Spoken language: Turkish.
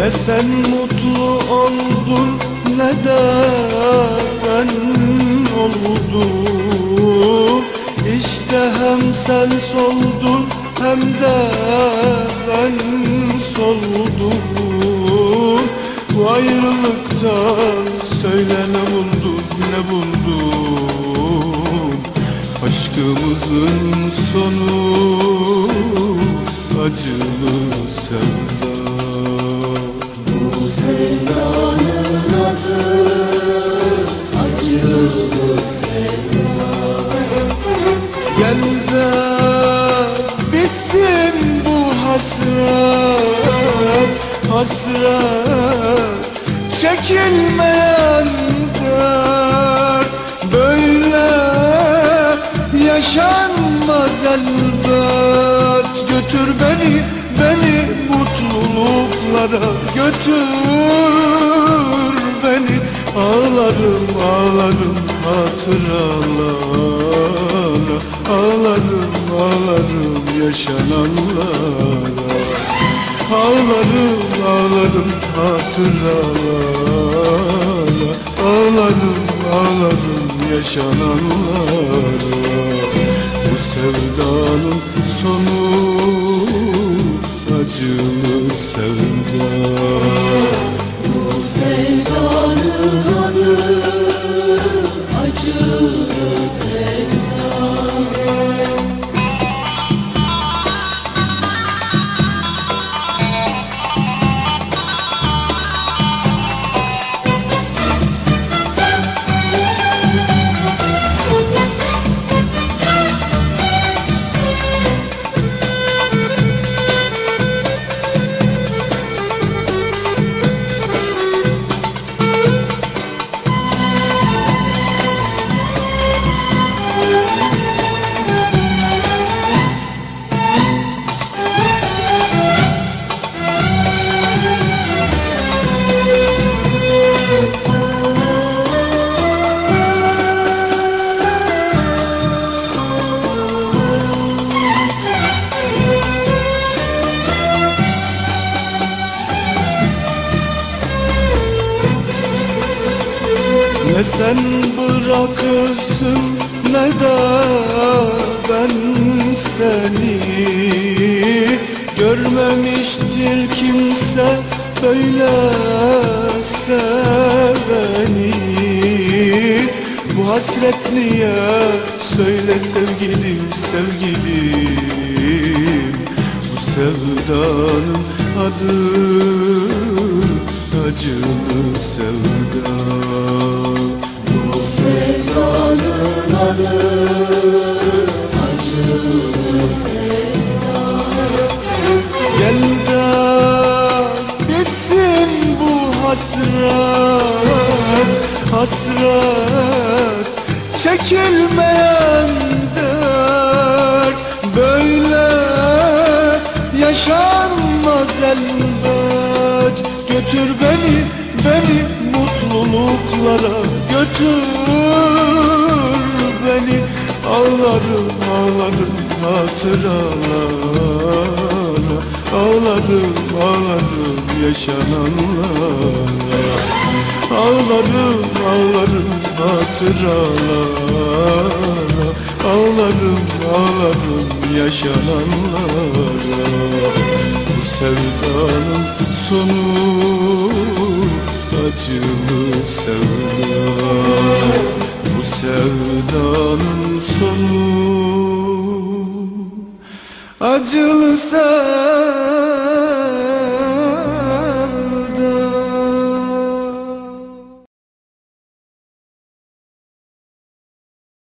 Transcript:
Ne sen mutlu oldun ne de ben oldum. İşte hem sen soldun hem de ben soldum Bu ayrılıkta söyle ne buldun ne buldun? Aşkımızın sonu acılı sevda. Gel de bitsin bu hasret Hasret çekilmeyen dert. Böyle yaşanmaz elbet. Götür beni, beni mutluluklara Götür beni. Ağlarım, ağlarım hatıralara. Ağlarım, ağlarım yaşananlara Ağlarım, ağlarım hatıralara. Ağlarım, ağlarım yaşananlara. Bu sevdanın sonu acılı sevda Ne sen bırakırsın ne de ben seni. Görmemiştir kimse böyle seveni. Bu hasret niye? Söyle sevgilim sevgilim. Bu sevdanın adı acılı sevda hasret Hasret çekilmeyen dert. Böyle yaşanmaz elbet. Götür beni, beni mutluluklara Götür beni. Ağlarım ağlarım hatıralara. Ağlarım ağlarım yaşananlar. Ağlarım ağlarım hatıralara Ağlarım ağlarım yaşananlara Bu sevdanın sonu acılı sevda. Bu sevdanın sonu acılı sevda.